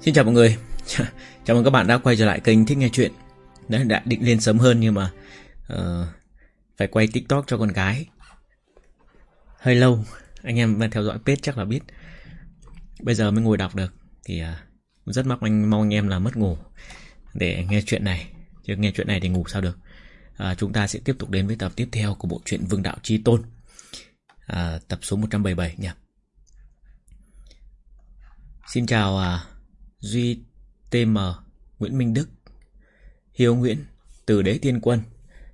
Xin chào mọi người. Chào mừng các bạn đã quay trở lại kênh Thích Nghe Chuyện. Đấy, đã định lên sớm hơn nhưng mà uh, Phải quay tiktok cho con gái. Hơi lâu Anh em theo dõi page chắc là biết. Bây giờ mới ngồi đọc được Thì uh, rất mong anh mong anh em là mất ngủ Để nghe chuyện này. Chứ nghe chuyện này thì ngủ sao được. Uh, Chúng ta sẽ tiếp tục đến với tập tiếp theo Của bộ truyện Vương Đạo Chi Tôn. Uh, Tập số 177 nha Xin chào à Duy TM, Nguyễn Minh Đức, Hiếu Nguyễn, Từ Đế Tiên Quân,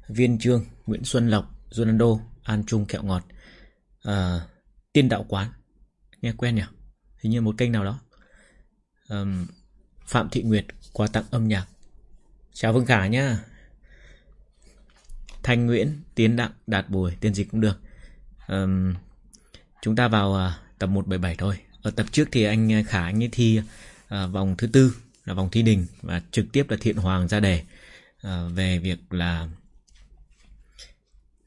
Viên Trương, Nguyễn Xuân Lộc, Ronaldo, An Trung Kẹo Ngọt, à, Tiên Đạo Quán, nghe quen nhỉ? Hình như một kênh nào đó. À, Phạm Thị Nguyệt, quà tặng âm nhạc. Chào Vương Khả nhá. Thanh Nguyễn, Tiến Đặng, Đạt Bùi, tiên gì cũng được. À, chúng ta vào à, tập 177 thôi. Ở tập trước thì anh à, Khả anh ấy thi à, vòng thứ tư là vòng thi đình và trực tiếp là thiện hoàng ra đề à, về việc là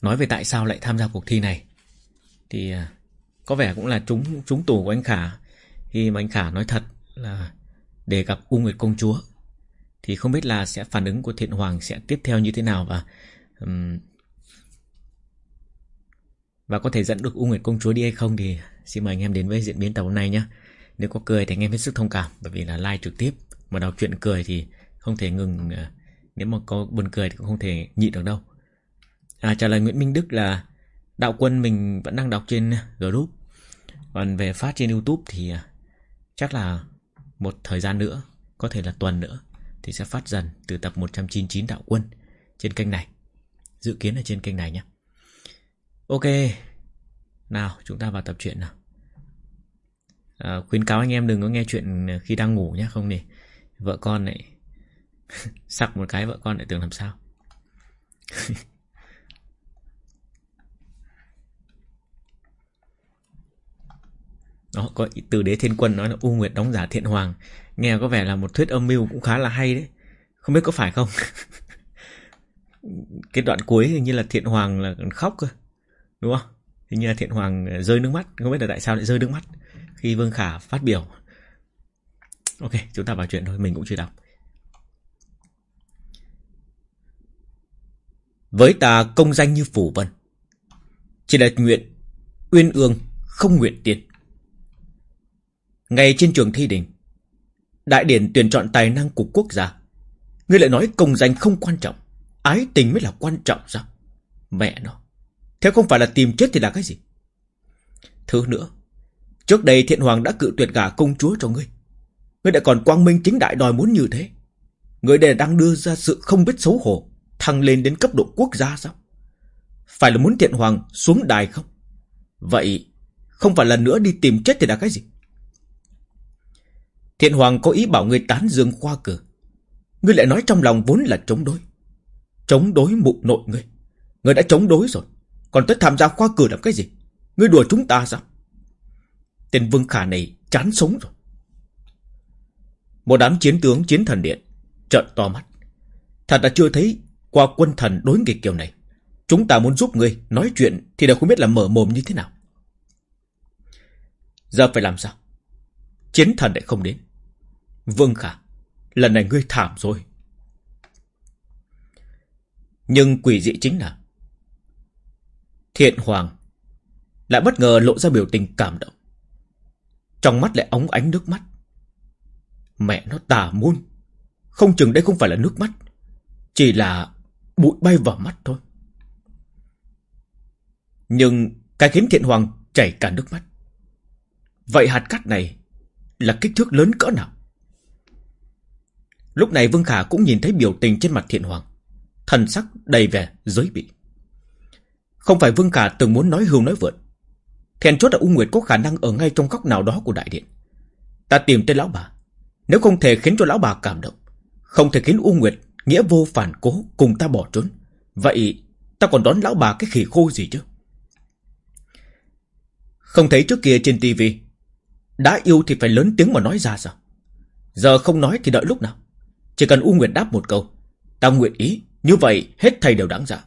nói về tại sao lại tham gia cuộc thi này. Thì à, có vẻ cũng là trúng trúng tủ của anh Khả. Khi mà anh Khả nói thật là để gặp U Nguyệt công chúa thì không biết là sẽ phản ứng của thiện hoàng sẽ tiếp theo như thế nào và um, và có thể dẫn được U Nguyệt công chúa đi hay không thì xin mời anh em đến với diễn biến tập hôm nay nhé. Nếu có cười thì anh em hết sức thông cảm Bởi vì là like trực tiếp. Mà đọc chuyện cười thì không thể ngừng ờ, Nếu mà có buồn cười thì cũng không thể nhịn được đâu. À, Trả lời Nguyễn Minh Đức là Đạo quân mình vẫn đang đọc trên group. Còn về phát trên Youtube thì ờ, Chắc là Một thời gian nữa Có thể là tuần nữa Thì sẽ phát dần từ tập 199 đạo quân Trên kênh này. Dự kiến ở trên kênh này nhé. Ok. Nào chúng ta vào tập truyện nào. À, khuyến cáo anh em đừng có nghe chuyện khi đang ngủ nhé không thì vợ con lại sặc một cái vợ con lại tưởng làm sao. Đó có từ đế thiên quân nói là u nguyệt đóng giả thiện hoàng. Nghe có vẻ là một thuyết âm mưu cũng khá là hay đấy. Không biết có phải không? Cái đoạn cuối hình như là thiện hoàng là khóc cơ đúng không hình như là thiện hoàng ờ, rơi nước mắt không biết là tại sao lại rơi nước mắt khi Vương Khả phát biểu. Ok, chúng ta vào chuyện thôi, mình cũng chưa đọc. Với ta công danh như phủ vân, chỉ là nguyện uyên ương không nguyện tiền. Ngay trên trường thi đình, đại điển tuyển chọn tài năng của quốc gia, ngươi lại nói công danh không quan trọng, ái tình mới là quan trọng sao? Mẹ nó, thế không phải là tìm chết thì là cái gì? Thứ nữa, Trước đây thiện hoàng đã cự tuyệt gả công chúa cho ngươi. Ngươi đã còn quang minh chính đại đòi muốn như thế. Ngươi đây đang đưa ra sự không biết xấu hổ, thăng lên đến cấp độ quốc gia sao? Phải là muốn thiện hoàng xuống đài không? Vậy, không phải lần nữa đi tìm chết thì là cái gì? Thiện hoàng có ý bảo ngươi tán dương khoa cử. Ngươi lại nói trong lòng vốn là chống đối. Chống đối mụ nội ngươi. Ngươi đã chống đối rồi. Còn tới tham gia khoa cử làm cái gì? Ngươi đùa chúng ta sao? Tên Vương Khả này chán sống rồi. Một đám chiến tướng chiến thần điện trợn to mắt. Thật là chưa thấy qua quân thần đối nghịch kiểu này. Chúng ta muốn giúp ngươi nói chuyện thì đều không biết là mở mồm như thế nào. Giờ phải làm sao? Chiến thần lại không đến. Vương Khả, lần này ngươi thảm rồi. Nhưng quỷ dị chính là Thiện Hoàng lại bất ngờ lộ ra biểu tình cảm động. Trong mắt lại óng ánh nước mắt. Mẹ nó tà môn, Không chừng đây không phải là nước mắt, Chỉ là bụi bay vào mắt thôi. Nhưng cái khiến thiện hoàng chảy cả nước mắt. Vậy hạt cát này Là kích thước lớn cỡ nào? Lúc này Vương Khả cũng nhìn thấy biểu tình trên mặt thiện hoàng, Thần sắc đầy vẻ giới bị. Không phải Vương Khả từng muốn nói hưu nói vượn Thèn chốt là U Nguyệt có khả năng ở ngay trong góc nào đó của đại điện. Ta tìm tên lão bà. Nếu không thể khiến cho lão bà cảm động, không thể khiến U Nguyệt nghĩa vô phản cố cùng ta bỏ trốn. Vậy ta còn đón lão bà cái khỉ khô gì chứ? Không thấy trước kia trên tivi Đã yêu thì phải lớn tiếng mà nói ra sao Giờ không nói thì đợi lúc nào Chỉ cần U Nguyệt đáp một câu Ta nguyện ý Như vậy hết thầy đều đáng giả.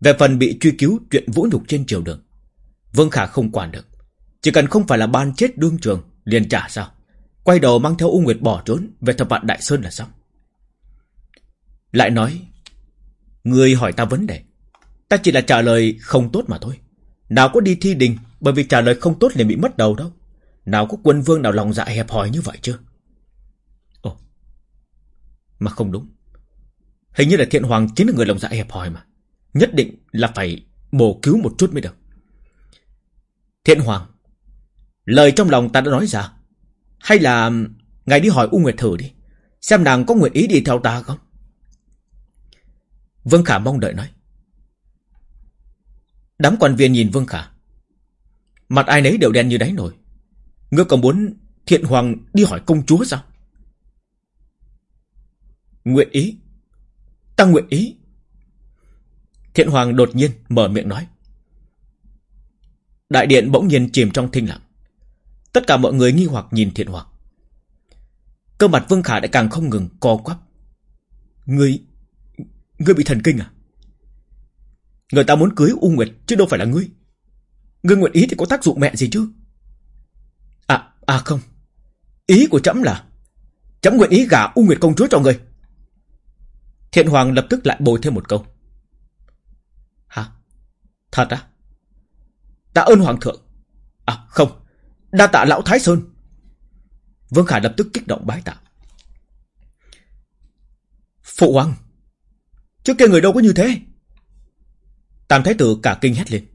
Về phần bị truy cứu chuyện vũ nhục trên triều đường, Vương Khả không quản được. Chỉ cần không phải là ban chết đương trường, liền trả sao? Quay đầu mang theo U Nguyệt bỏ trốn Về thập vạn Đại Sơn là xong. Lại nói Người hỏi ta vấn đề. Ta chỉ là trả lời không tốt mà thôi. Nào có đi thi đình, Bởi vì trả lời không tốt liền bị mất đầu đâu. Nào có quân vương nào lòng dạ hẹp hòi như vậy chưa Ồ, Mà không đúng. Hình như là thiện hoàng chính là người lòng dạ hẹp hòi mà. Nhất định là phải bổ cứu một chút mới được. Thiện hoàng, Lời trong lòng ta đã nói ra. Hay là Ngài đi hỏi U Nguyệt thử đi, Xem nàng có nguyện ý đi theo ta không? Vương Khả mong đợi nói. Đám quan viên nhìn Vương Khả. Mặt ai nấy đều đen như đáy nổi Ngươi còn muốn thiện hoàng đi hỏi công chúa sao? Nguyện ý. Ta nguyện ý. Thiện hoàng đột nhiên mở miệng nói. Đại điện bỗng nhiên chìm trong thinh lặng. Tất cả mọi người nghi hoặc nhìn thiện hoàng. Cơ mặt Vương Khả đã càng không ngừng co quắp. Ngươi Ngươi bị thần kinh à? Người ta muốn cưới U Nguyệt chứ đâu phải là ngươi. Ngươi nguyện ý thì có tác dụng mẹ gì chứ? À à không. Ý của chấm là Chấm nguyện ý gả U Nguyệt công chúa cho ngươi Thiện Hoàng lập tức lại bồi thêm một câu. Thật à Tạ ơn Hoàng thượng. À không. Đa tạ Lão Thái Sơn. Vương Khải lập tức kích động bái tạ. Phụ Hoàng, Trước kia người đâu có như thế? Tam Thái Tử cả kinh hét lên.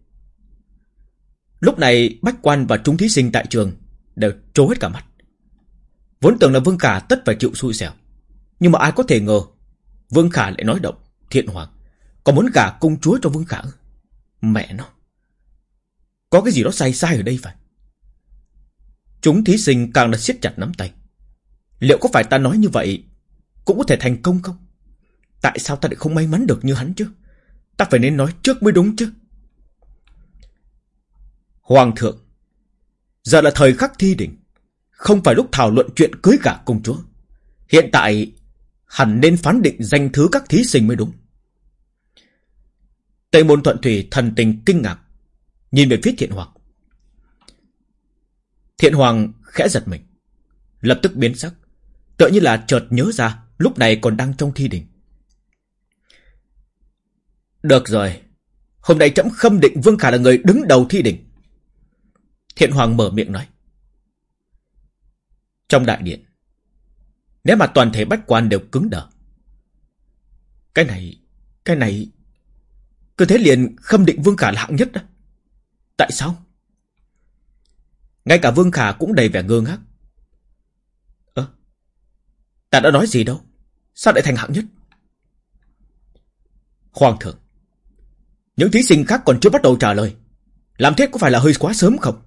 Lúc này Bách Quan và chúng thí sinh tại trường Đều trố hết cả mắt Vốn tưởng là Vương Khả tất phải chịu xui xẻo. Nhưng mà ai có thể ngờ, Vương Khả lại nói động, Thiện Hoàng Còn muốn gả công chúa cho Vương Khả Mẹ nó. Có cái gì đó sai sai ở đây phải. Chúng thí sinh càng là siết chặt nắm tay. Liệu có phải ta nói như vậy Cũng có thể thành công không? Tại sao ta lại không may mắn được như hắn chứ? Ta phải nên nói trước mới đúng chứ. Hoàng thượng, Giờ là thời khắc thi đỉnh. Không phải lúc thảo luận chuyện cưới cả công chúa. Hiện tại, Hẳn nên phán định danh thứ các thí sinh mới đúng. Tây môn thuận thủy thần tình kinh ngạc, Nhìn về phía thiện hoàng. Thiện hoàng khẽ giật mình, Lập tức biến sắc, Tựa như là chợt nhớ ra Lúc này còn đang trong thi đình. Được rồi, Hôm nay trẫm khâm định Vương Khả là người đứng đầu thi đình. Thiện hoàng mở miệng nói. Trong đại điện Nếu mà toàn thể bách quan đều cứng đờ. Cái này Cái này cứ thế liền khâm định Vương Khả là hạng nhất đó Tại sao ngay cả Vương Khả cũng đầy vẻ ngơ ngác. Ơ, ta đã nói gì đâu? Sao lại thành hạng nhất? Hoàng thượng, những thí sinh khác còn chưa bắt đầu trả lời. Làm thế có phải là hơi quá sớm không?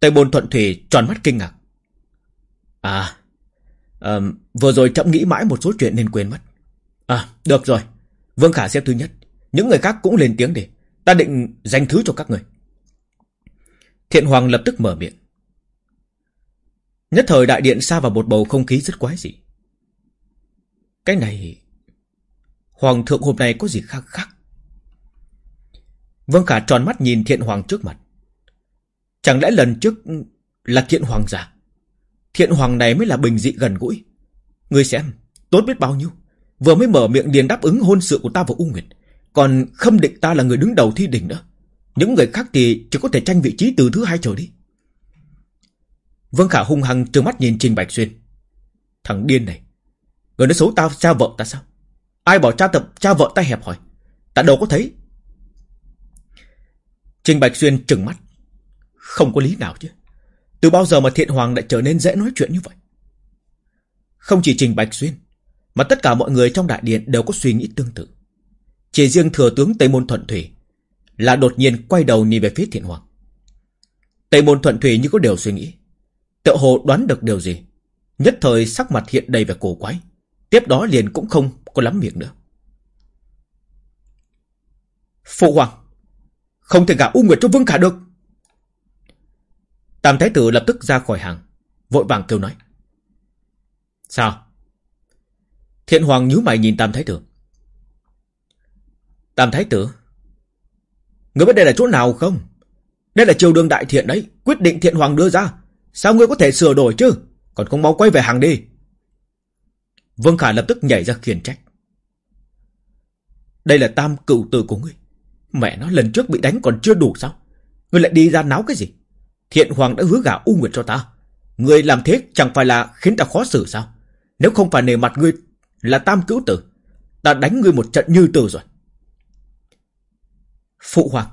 Tây Bồn Thuận Thủy tròn mắt kinh ngạc. À, à, vừa rồi chậm nghĩ mãi một số chuyện nên quên mất. À, được rồi. Vương Khả xếp thứ nhất. Những người khác cũng lên tiếng đi. Ta định dành thứ cho các người. Thiện Hoàng lập tức mở miệng. Nhất thời đại điện xa vào một bầu không khí rất quái dị. Cái này... Hoàng thượng hôm nay có gì khác khác? Vương Khả tròn mắt nhìn Thiện Hoàng trước mặt. Chẳng lẽ lần trước là Thiện Hoàng giả? Thiện Hoàng này mới là bình dị gần gũi. Người xem, tốt biết bao nhiêu. Vừa mới mở miệng liền đáp ứng hôn sự của ta và U Nguyệt. Còn khâm định ta là người đứng đầu thi đỉnh nữa. Những người khác thì chỉ có thể tranh vị trí từ thứ hai trở đi. Vương Khả hung hăng trừng mắt nhìn Trình Bạch Xuyên. Thằng điên này. Người nói xấu ta cha vợ ta sao? Ai bảo cha tập cha vợ ta hẹp hỏi? Ta đâu có thấy. Trình Bạch Xuyên trừng mắt. Không có lý nào chứ. Từ bao giờ mà thiện hoàng lại trở nên dễ nói chuyện như vậy? Không chỉ Trình Bạch Xuyên, mà tất cả mọi người trong đại điện đều có suy nghĩ tương tự. Chỉ riêng thừa tướng Tây Môn Thuận Thủy là đột nhiên quay đầu nhìn về phía thiện hoàng. Tây môn thuận thủy như có điều suy nghĩ. Tự hồ đoán được điều gì. Nhất thời sắc mặt hiện đầy vẻ cổ quái. Tiếp đó liền cũng không có lắm miệng nữa. Phụ hoàng. Không thể gả U Nguyệt cho Vương Khả được. Tam Thái Tử lập tức ra khỏi hàng. Vội vàng kêu nói. Sao? Thiện Hoàng nhíu mày nhìn Tam Thái Tử. Tam Thái Tử Người biết đây là chỗ nào không? Đây là triều đường đại thiện đấy, quyết định thiện hoàng đưa ra. Sao ngươi có thể sửa đổi chứ? Còn không mau quay về hàng đi. Vương Khả lập tức nhảy ra khiển trách. Đây là tam cựu tử của ngươi. Mẹ nó lần trước bị đánh còn chưa đủ sao? Ngươi lại đi ra náo cái gì? Thiện hoàng đã hứa gả U Nguyệt cho ta. Ngươi làm thế chẳng phải là khiến ta khó xử sao? Nếu không phải nề mặt ngươi là tam cữu tử, ta đánh ngươi một trận như tử rồi. Phụ hoàng,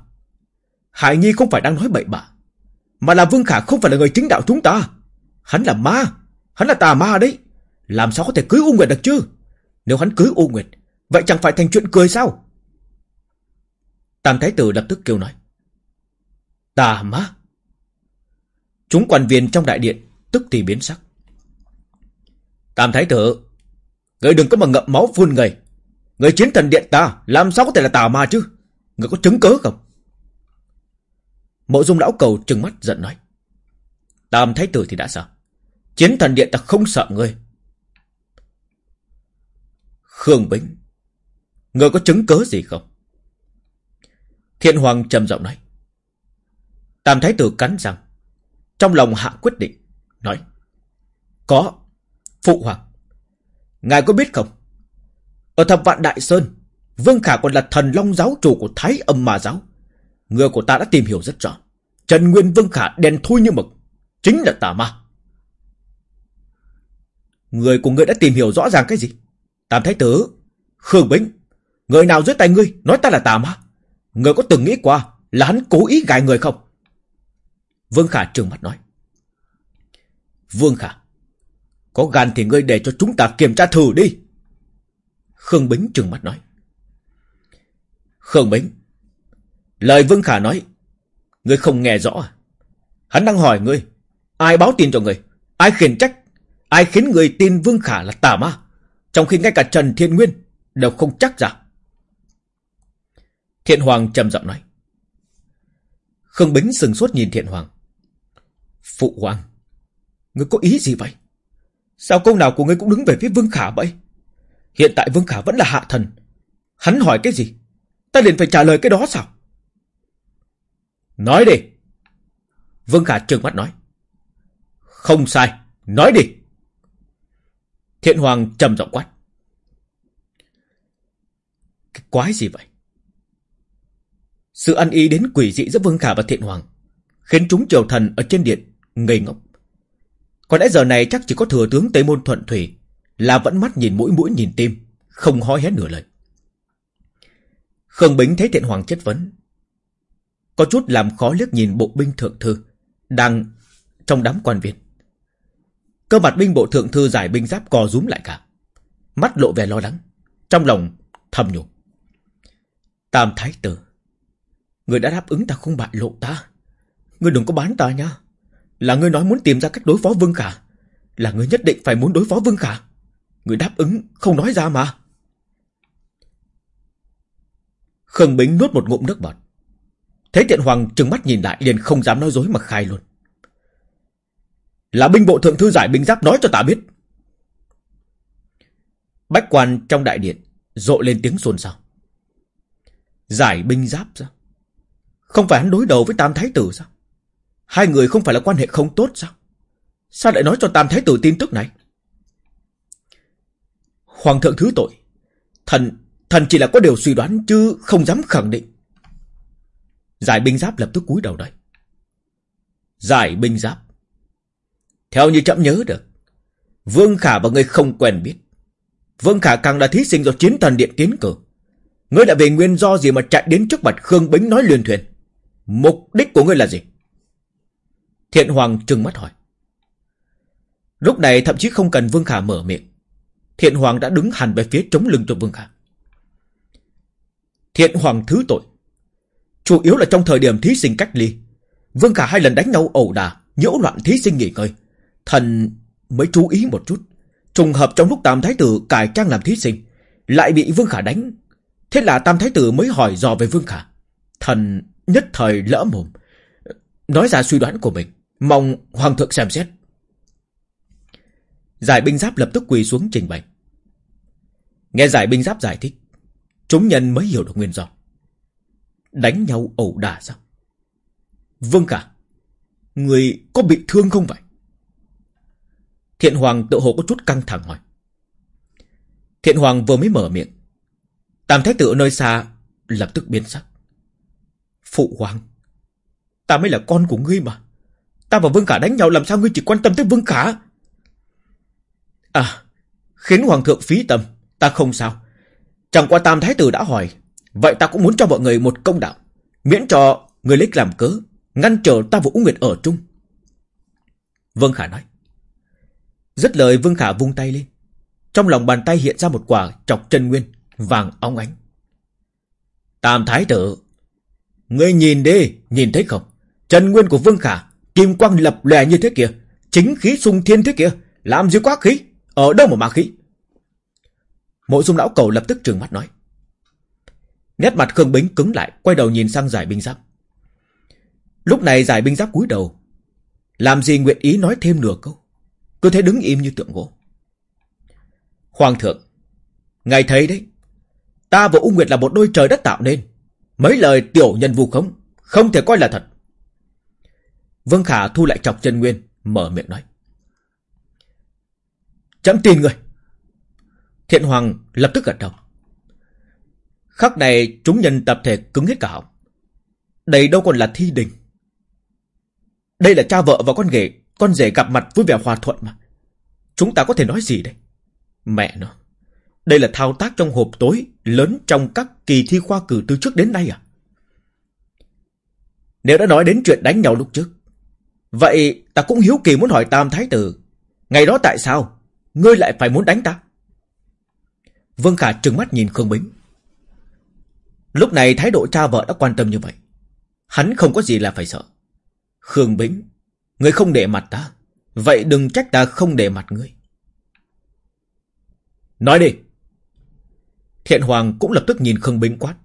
Hải Nhi không phải đang nói bậy bạ, mà là Vương Khả không phải là người chính đạo chúng ta. Hắn là ma, hắn là tà ma đấy. Làm sao có thể cưới U Nguyệt được chứ? Nếu hắn cưới U Nguyệt, vậy chẳng phải thành chuyện cười sao? Tam Thái Tử lập tức kêu nói. Tà ma? Chúng quan viên trong đại điện tức thì biến sắc. Tam Thái Tử, người đừng có mà ngậm máu phun người. Người chiến thần điện ta làm sao có thể là tà ma chứ? Người có chứng cớ không? Mộ dung lão cầu trừng mắt giận nói. Tam Thái Tử thì đã sợ. Chiến thần điện ta không sợ ngươi. Khương Bính, người có chứng cớ gì không? Thiên Hoàng trầm giọng nói. Tam Thái Tử cắn răng, trong lòng hạ quyết định, nói. Có, Phụ Hoàng. Ngài có biết không? Ở thập vạn Đại Sơn, Vương Khả còn là thần long giáo chủ của Thái âm mà giáo. Người của ta đã tìm hiểu rất rõ. Trần Nguyên Vương Khả đen thui như mực, chính là tà ma. Người của ngươi đã tìm hiểu rõ ràng cái gì? Tam Thái Tử, Khương Bính, người nào dưới tay ngươi nói ta là tà ma? Người có từng nghĩ qua là hắn cố ý gài người không? Vương Khả trừng mắt nói. Vương Khả, có gan thì ngươi để cho chúng ta kiểm tra thử đi. Khương Bính trừng mắt nói. Khương Bính, lời Vương Khả nói, ngươi không nghe rõ à? Hắn đang hỏi ngươi, ai báo tin cho ngươi, ai khiển trách, ai khiến người tin Vương Khả là tà ma, trong khi ngay cả Trần Thiên Nguyên đều không chắc rằng. Thiện Hoàng trầm giọng nói. Khương Bính sừng sốt nhìn Thiện Hoàng. Phụ Hoàng, ngươi có ý gì vậy? Sao câu nào của ngươi cũng đứng về phía Vương Khả vậy? Hiện tại Vương Khả vẫn là hạ thần. Hắn hỏi cái gì? Ta liền phải trả lời cái đó sao? Nói đi. Vương Khả trừng mắt nói. Không sai. Nói đi. Thiện Hoàng trầm giọng quát. Cái quái gì vậy? Sự ăn ý đến quỷ dị giữa Vương Khả và Thiện Hoàng khiến chúng triều thần ở trên điện ngây ngốc. Có lẽ giờ này chắc chỉ có thừa tướng Tây Môn Thuận Thủy là vẫn mắt nhìn mũi mũi nhìn tim, không hói hé nửa lời. Khương Bính thấy Thiện Hoàng chất vấn. Có chút làm khó liếc nhìn bộ binh thượng thư, đang trong đám quan viên. Cơ mặt binh bộ thượng thư giải binh giáp cò rúm lại cả. Mắt lộ vẻ lo lắng, trong lòng thầm nhủ. Tam Thái Tử, người đã đáp ứng ta không bại lộ ta. Người đừng có bán ta nha. Là ngươi nói muốn tìm ra cách đối phó Vương Khả. Là ngươi nhất định phải muốn đối phó Vương Khả. Ngươi đáp ứng, không nói ra mà. Khương Bính nuốt một ngụm nước bọt. Thấy Tiện Hoàng trừng mắt nhìn lại liền không dám nói dối mà khai luôn. Là binh bộ thượng thư giải binh giáp nói cho ta biết. Bách quan trong đại điện rộ lên tiếng xôn xao. Giải binh giáp sao? Không phải hắn đối đầu với Tam Thái Tử sao? Hai người không phải là quan hệ không tốt sao? Sao lại nói cho Tam Thái Tử tin tức này? Hoàng thượng thứ tội. Thần, thần chỉ là có điều suy đoán chứ không dám khẳng định. Giải binh giáp lập tức cúi đầu đây. Giải binh giáp. Theo như chậm nhớ được. Vương Khả và người không quen biết. Vương Khả càng là thí sinh do chiến thần điện tiến cử. Ngươi đã về nguyên do gì mà chạy đến trước mặt Khương Bính nói liền thuyền? Mục đích của ngươi là gì? Thiện Hoàng trừng mắt hỏi. Lúc này thậm chí không cần Vương Khả mở miệng. Thiện Hoàng đã đứng hẳn về phía chống lưng cho Vương Khả. Thiện Hoàng thứ tội. Chủ yếu là trong thời điểm thí sinh cách ly. Vương Khả hai lần đánh nhau ẩu đà, nhiễu loạn thí sinh nghỉ ngơi. Thần mới chú ý một chút. Trùng hợp trong lúc Tam Thái Tử cải trang làm thí sinh, lại bị Vương Khả đánh. Thế là Tam Thái Tử mới hỏi dò về Vương Khả. Thần nhất thời lỡ mồm. Nói ra suy đoán của mình. Mong Hoàng thượng xem xét. Giải binh giáp lập tức quỳ xuống trình bày. Nghe giải binh giáp giải thích. Chúng nhân mới hiểu được nguyên do. Đánh nhau ẩu đả sao? Vương cả, Người có bị thương không vậy Thiện Hoàng tự hồ có chút căng thẳng hỏi Thiện Hoàng vừa mới mở miệng, Tam Thái Tử ở nơi xa Lập tức biến sắc Phụ Hoàng, Ta mới là con của ngươi mà Ta và Vương Khả đánh nhau, làm sao ngươi chỉ quan tâm tới Vương Khả? À Khiến Hoàng thượng phí tâm, Ta không sao. Chẳng qua Tam Thái Tử đã hỏi, Vậy ta cũng muốn cho mọi người một công đạo, Miễn cho người lấy làm cớ, Ngăn trở ta và Úng Nguyệt ở chung. Vương Khả nói. Rất lời, Vương Khả vung tay lên. Trong lòng bàn tay hiện ra một quả Chọc chân nguyên, Vàng óng ánh. Tam Thái Tử, Ngươi nhìn đi, Nhìn thấy không? Chân nguyên của Vương Khả Kim quang lập lè như thế kia, Chính khí sung thiên thế kia, Làm gì quá khí, Ở đâu mà ma khí? Mộ dung lão cầu lập tức trừng mắt nói. Nét mặt Khương Bính cứng lại, Quay đầu nhìn sang giải binh giáp. Lúc này giải binh giáp cúi đầu, Làm gì nguyện ý nói thêm nửa câu, Cứ thế đứng im như tượng gỗ. Hoàng thượng, Ngài thấy đấy, Ta và U Nguyệt là một đôi trời đất tạo nên, Mấy lời tiểu nhân vu khống, Không thể coi là thật. Vương Khả thu lại chọc chân nguyên, Mở miệng nói. Chấm tin người. Thiện Hoàng lập tức gật đầu. Khắc này chúng nhân tập thể cứng hết cả họng. Đây đâu còn là thi đình. Đây là cha vợ và con ghẻ Con rể gặp mặt vui vẻ hòa thuận mà. Chúng ta có thể nói gì đây? Mẹ nó, Đây là thao tác trong hộp tối Lớn trong các kỳ thi khoa cử từ trước đến nay à? Nếu đã nói đến chuyện đánh nhau lúc trước Vậy ta cũng hiếu kỳ muốn hỏi Tam Thái Tử, Ngày đó tại sao Ngươi lại phải muốn đánh ta? Vương Khả trừng mắt nhìn Khương Bính. Lúc này thái độ cha vợ đã quan tâm như vậy, Hắn không có gì là phải sợ. Khương Bính, Ngươi không để mặt ta, Vậy đừng trách ta không để mặt ngươi. Nói đi. Thiện Hoàng cũng lập tức nhìn Khương Bính quát.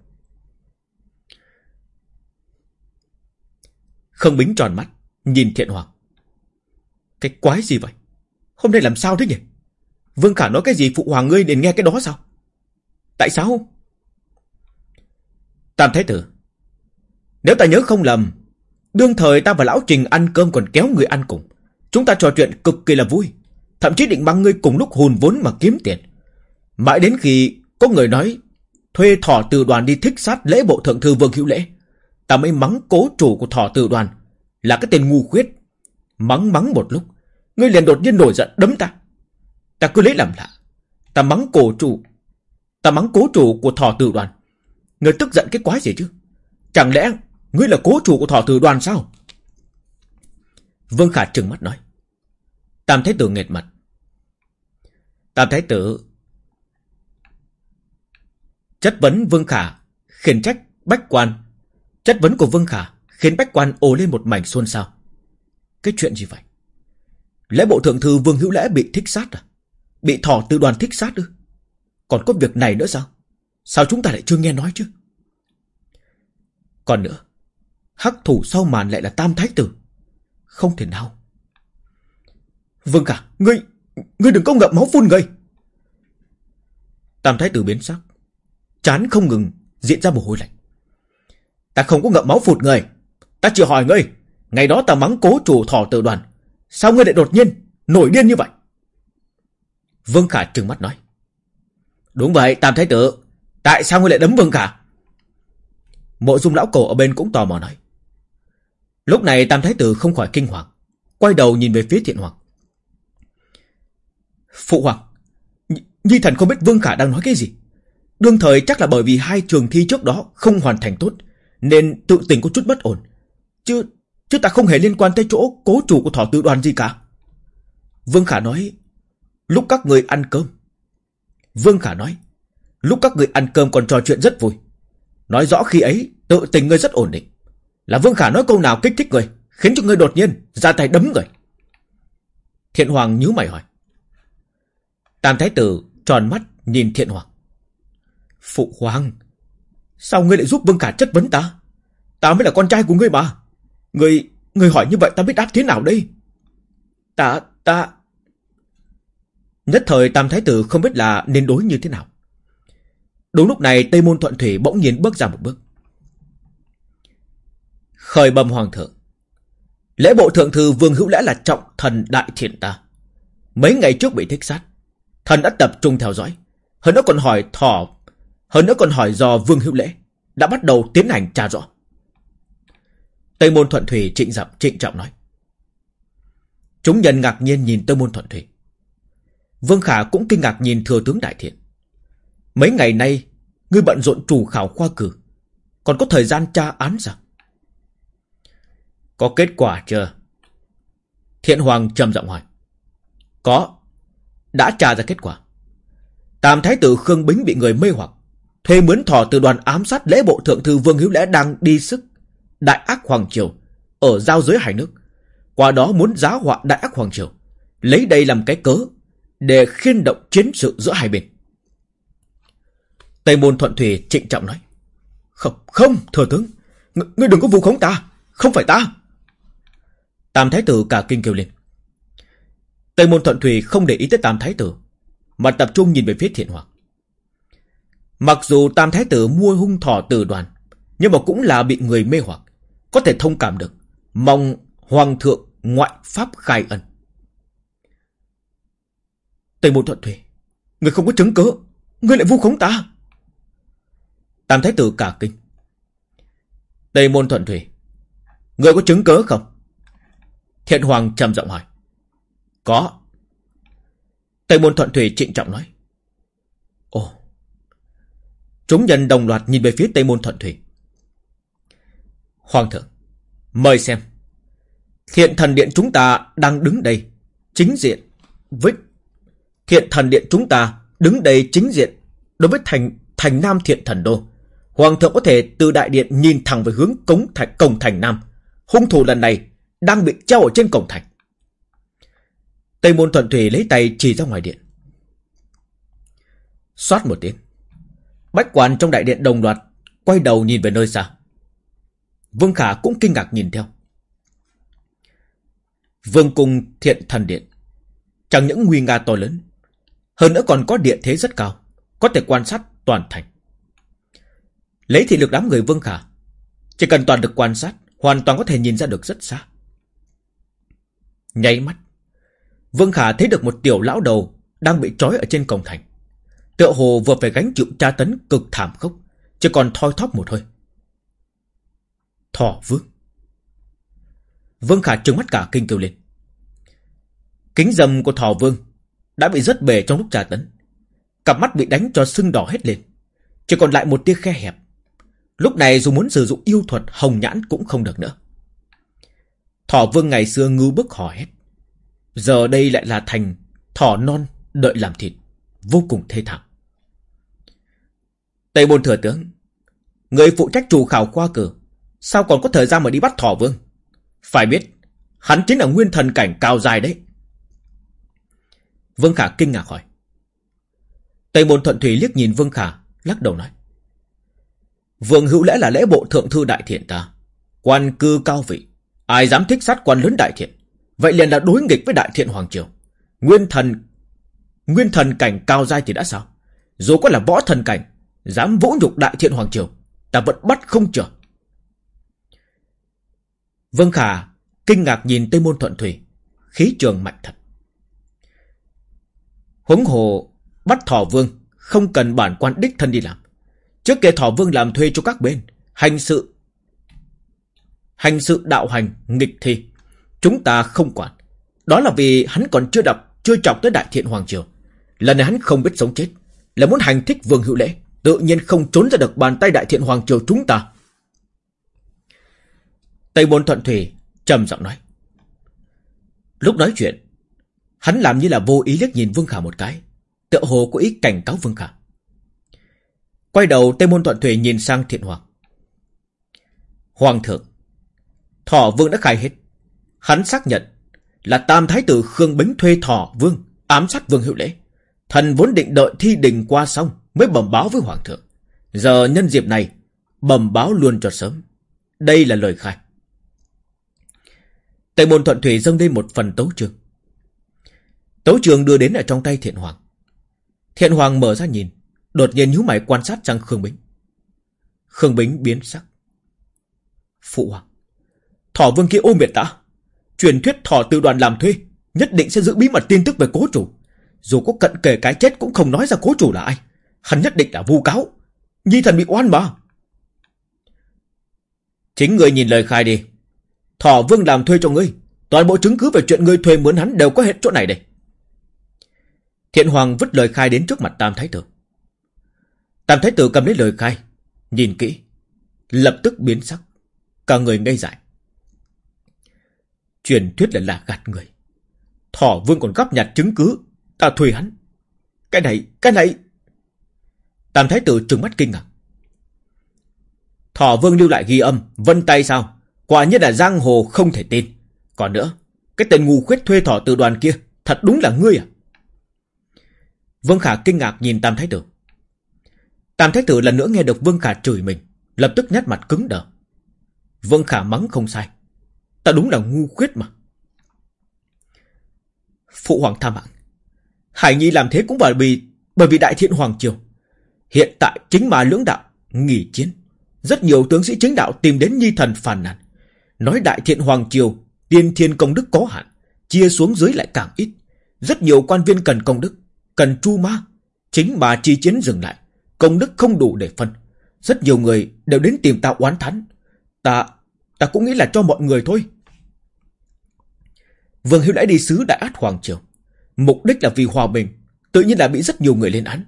Khương Bính tròn mắt. Nhìn Thiện Hoàng. Cái quái gì vậy? Hôm nay làm sao thế nhỉ? Vương Khả nói cái gì phụ hoàng ngươi đến nghe cái đó sao? Tại sao? Tam Thái Tử, Nếu ta nhớ không lầm, Đương thời ta và Lão Trình ăn cơm còn kéo người ăn cùng. Chúng ta trò chuyện cực kỳ là vui. Thậm chí định mang ngươi cùng lúc hùn vốn mà kiếm tiền. Mãi đến khi Có người nói, Thuê thỏ từ đoàn đi thích sát lễ bộ thượng thư Vương Hữu Lễ. Ta mới mắng cố chủ của thỏ từ đoàn là cái tên ngu khuyết. Mắng mắng một lúc, Ngươi liền đột nhiên nổi giận, đấm ta. Ta cứ lấy làm lạ. Ta mắng cổ chủ. Ta mắng cố chủ của thỏ từ đoàn. Ngươi tức giận cái quái gì chứ? Chẳng lẽ ngươi là cố chủ của thỏ từ đoàn sao? Vương Khả trừng mắt nói. Tam Thái Tử nghệt mặt. Tam Thái Tử. Chất vấn Vương Khả, khiển trách, Bách Quan. Chất vấn của Vương Khả khiến Bách Quan ồ lên một mảnh xôn xao. Cái chuyện gì vậy? Lẽ bộ thượng thư Vương Hữu Lễ bị thích sát à? Bị thỏ tự đoàn thích sát ư? Còn có việc này nữa sao? Sao chúng ta lại chưa nghe nói chứ? Còn nữa, Hắc thủ sau màn lại là Tam Thái Tử. Không thể nào. Vương cả, Ngươi Ngươi đừng có ngậm máu phun ngươi Tam Thái Tử biến sắc, Chán không ngừng, Diễn ra mồ hôi lạnh. Ta không có ngậm máu phụt người. Ta chỉ hỏi ngươi, Ngày đó ta mắng cố chủ thỏ tự đoàn. Sao ngươi lại đột nhiên, Nổi điên như vậy? Vương Khả trừng mắt nói. Đúng vậy, Tam Thái Tử, Tại sao ngươi lại đấm Vương Khả? Mộ dung lão cổ ở bên cũng tò mò nói. Lúc này Tam Thái Tử không khỏi kinh hoàng, Quay đầu nhìn về phía thiện hoàng. Phụ hoàng Nhi thần không biết Vương Khả đang nói cái gì. Đương thời chắc là bởi vì hai trường thi trước đó Không hoàn thành tốt, Nên tự tình có chút bất ổn. Chứ chứ ta không hề liên quan tới chỗ Cố chủ của thỏ tự đoàn gì cả. Vương Khả nói, Lúc các người ăn cơm. Vương Khả nói, Lúc các người ăn cơm còn trò chuyện rất vui. Nói rõ khi ấy, tự tình ngươi rất ổn định. Là Vương Khả nói câu nào kích thích người, Khiến cho ngươi đột nhiên ra tay đấm người. Thiện Hoàng nhíu mày hỏi. Tam Thái Tử tròn mắt nhìn Thiện Hoàng. Phụ Hoàng, Sao ngươi lại giúp Vương Khả chất vấn ta? Ta mới là con trai của ngươi mà người người hỏi như vậy ta biết đáp thế nào đây Ta, ta Nhất thời Tam Thái Tử không biết là nên đối như thế nào. Đúng lúc này Tây Môn Thuận Thủy bỗng nhiên bước ra một bước. Khởi bầm hoàng thượng. Lễ bộ thượng thư Vương Hữu Lẽ là trọng thần đại thiện ta. Mấy ngày trước bị thích sát. Thần đã tập trung theo dõi. Hơn nữa còn hỏi thỏ. Hơn nữa còn hỏi do Vương Hữu Lễ. Đã bắt đầu tiến hành tra rõ. Tây Môn Thuận Thủy trịnh dặm trịnh trọng nói. Chúng nhân ngạc nhiên nhìn Tây Môn Thuận Thủy. Vương Khả cũng kinh ngạc nhìn thừa tướng đại thiện. Mấy ngày nay, ngươi bận rộn chủ khảo khoa cử. Còn có thời gian tra án sao? Có kết quả chưa? Thiện Hoàng trầm giọng hỏi. Có. Đã tra ra kết quả. Tam Thái tử Khương Bính bị người mê hoặc. Thuê mướn thỏ từ đoàn ám sát lễ bộ thượng thư Vương Hiếu Lễ đang đi sức. Đại ác Hoàng Triều. Ở giao giới hai nước. Qua đó muốn giá họa đại ác Hoàng Triều. Lấy đây làm cái cớ. Để khiên động chiến sự giữa hai bên. Tây Môn Thuận Thủy trịnh trọng nói. Không, không, thừa tướng. Ng ngươi đừng có vu khống ta. Không phải ta. Tam Thái Tử cả kinh kêu lên. Tây Môn Thuận Thủy không để ý tới Tam Thái Tử, mà tập trung nhìn về phía Thiện Hoàng. Mặc dù Tam Thái Tử mua hung thỏ từ đoàn, nhưng mà cũng là bị người mê hoặc, có thể thông cảm được, mong Hoàng thượng ngoại pháp khai ân. Tây Môn Thuận Thủy, người không có chứng cớ, người lại vu khống ta. Tam Thái Tử cả kinh. Tây Môn Thuận Thủy, người có chứng cớ không? Thiện Hoàng trầm giọng hỏi. Có. Tây Môn Thuận Thủy trịnh trọng nói. Ồ. Chúng nhân đồng loạt nhìn về phía Tây Môn Thuận Thủy. Hoàng thượng, mời xem. Thiện thần điện chúng ta đang đứng đây, chính diện, với... Thiện thần điện chúng ta đứng đây chính diện, đối với thành thành Nam Thiện Thần Đô. Hoàng thượng có thể từ đại điện nhìn thẳng về hướng cống thành, cổng thành Nam. Hung thủ lần này đang bị treo ở trên cổng thành. Tây môn thuận thủy lấy tay chỉ ra ngoài điện. Xoát một tiếng. Bách quan trong đại điện đồng loạt quay đầu nhìn về nơi xa. Vương Khả cũng kinh ngạc nhìn theo. Vương cung thiện thần điện. Chẳng những nguy nga to lớn. Hơn nữa còn có địa thế rất cao. Có thể quan sát toàn thành. Lấy thị lực đám người Vương Khả. Chỉ cần toàn được quan sát. Hoàn toàn có thể nhìn ra được rất xa. Nháy mắt. Vương Khả thấy được một tiểu lão đầu đang bị trói ở trên cổng thành. Tựa hồ vừa phải gánh chịu tra tấn cực thảm khốc, chỉ còn thoi thóp một hơi. Thỏ vương. Vương Khả trừng mắt cả kinh kêu lên. Kính dầm của thỏ vương đã bị rớt bề trong lúc trà tấn. Cặp mắt bị đánh cho sưng đỏ hết lên. Chỉ còn lại một tia khe hẹp. Lúc này dù muốn sử dụng yêu thuật hồng nhãn cũng không được nữa. Thỏ vương ngày xưa ngưu bức hò hét. Giờ đây lại là thành thỏ non đợi làm thịt. Vô cùng thê thảm. Tây bồn Thừa Tướng. Người phụ trách chủ khảo khoa cử. Sao còn có thời gian mà đi bắt thỏ vương? Phải biết, hắn chính là nguyên thần cảnh cao dài đấy. Vương Khả kinh ngạc hỏi. Tây Môn Thuận Thủy liếc nhìn Vương Khả, lắc đầu nói. Vương hữu lẽ là lễ bộ thượng thư đại thiện ta. Quan cư cao vị. Ai dám thích sát quan lớn đại thiện Vậy liền là đối nghịch với đại thiện Hoàng Triều Nguyên thần Nguyên thần cảnh cao dai thì đã sao Dù có là võ thần cảnh Dám vũ nhục đại thiện Hoàng Triều Ta vẫn bắt không trở Vương Khả Kinh ngạc nhìn Tây Môn Thuận Thủy Khí trường mạnh thật Huống hồ Bắt thỏ vương Không cần bản quan đích thân đi làm Trước kia thỏ vương làm thuê cho các bên Hành sự hành sự đạo hành, nghịch thi. Chúng ta không quản. Đó là vì hắn còn chưa đọc, chưa chọc tới đại thiện Hoàng Triều. Lần này hắn không biết sống chết. Là muốn hành thích vương hữu lễ. Tự nhiên không trốn ra được bàn tay đại thiện Hoàng Triều chúng ta. Tây môn Thuận Thủy trầm giọng nói. Lúc nói chuyện, hắn làm như là vô ý liếc nhìn Vương Khả một cái. Tựa hồ có ý cảnh cáo Vương Khả. Quay đầu Tây Môn Thuận Thủy nhìn sang Thiện Hoàng. Hoàng thượng, Thỏ Vương đã khai hết. Hắn xác nhận là Tam Thái tử Khương Bính thuê Thỏ Vương ám sát Vương Hữu Lễ. Thần vốn định đợi thi đình qua xong mới bẩm báo với Hoàng thượng. Giờ nhân dịp này, bẩm báo luôn cho sớm. Đây là lời khai. Tây môn thuận thủy dâng lên một phần tấu trường. Tấu trường đưa đến ở trong tay thiện hoàng. Thiện hoàng mở ra nhìn, đột nhiên nhíu mày quan sát sang Khương Bính. Khương Bính biến sắc. Phụ hoàng, Thỏ vương kia ôm miệt ta. Truyền thuyết thỏ tự đoàn làm thuê Nhất định sẽ giữ bí mật tin tức về cố chủ Dù có cận kề cái chết cũng không nói ra cố chủ là ai Hắn nhất định là vu cáo Nhi thần bị oan mà Chính người nhìn lời khai đi Thỏ vương làm thuê cho ngươi. Toàn bộ chứng cứ về chuyện ngươi thuê mướn hắn đều có hết chỗ này đây. Thiện Hoàng vứt lời khai đến trước mặt Tam Thái Tử. Tam Thái Tử cầm lấy lời khai Nhìn kỹ Lập tức biến sắc Cả người ngây dại. Truyền thuyết là là gạt người. Thỏ vương còn gấp nhặt chứng cứ Ta thuê hắn. Cái này, cái này. Tam Thái Tử trừng mắt kinh ngạc. Thỏ vương lưu lại ghi âm Vân tay sao? Quả nhiên là giang hồ không thể tin. Còn nữa, Cái tên ngu khuyết thuê thỏ từ đoàn kia Thật đúng là ngươi à? Vương Khả kinh ngạc nhìn Tam Thái Tử. Tam Thái Tử lần nữa nghe được Vương Khả chửi mình, Lập tức nhát mặt cứng đờ. Vương Khả mắng không sai. Ta đúng là ngu khuyết mà. Phụ hoàng tha mạng. Hải Nhi làm thế cũng bởi vì Bởi vì đại thiện hoàng triều. Hiện tại chính mà lưỡng đạo, Nghỉ chiến. Rất nhiều tướng sĩ chính đạo tìm đến Nhi thần phản nàn. Nói đại thiện hoàng triều, Tiên thiên công đức có hạn, Chia xuống dưới lại càng ít. Rất nhiều quan viên cần công đức, Cần chu ma. Chính bà chi chiến dừng lại, Công đức không đủ để phân. Rất nhiều người đều đến tìm ta oán thán. Ta Ta cũng nghĩ là cho mọi người thôi. Vương Hiếu đã đi sứ Đại Át Hoàng Triều. Mục đích là vì hòa bình, Tự nhiên là bị rất nhiều người lên án.